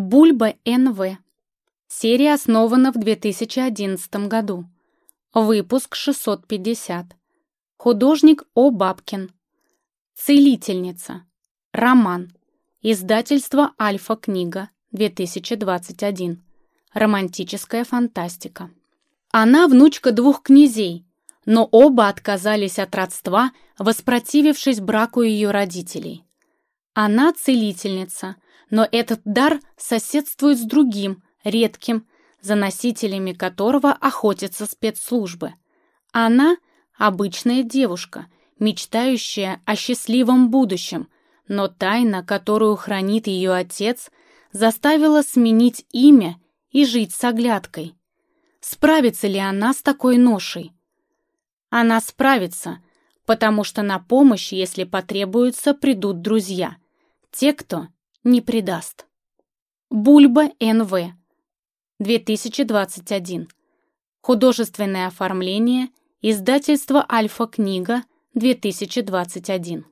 Бульба НВ. Серия основана в 2011 году. Выпуск 650. Художник О. Бабкин. Целительница. Роман. Издательство «Альфа-книга», 2021. Романтическая фантастика. Она внучка двух князей, но оба отказались от родства, воспротивившись браку ее родителей. Она целительница, но этот дар соседствует с другим, редким, за носителями которого охотятся спецслужбы. Она — обычная девушка, мечтающая о счастливом будущем, но тайна, которую хранит ее отец, заставила сменить имя и жить с оглядкой. Справится ли она с такой ношей? Она справится, потому что на помощь, если потребуется, придут друзья. Те, кто не предаст. Бульба НВ. 2021. Художественное оформление. Издательство «Альфа-книга», 2021.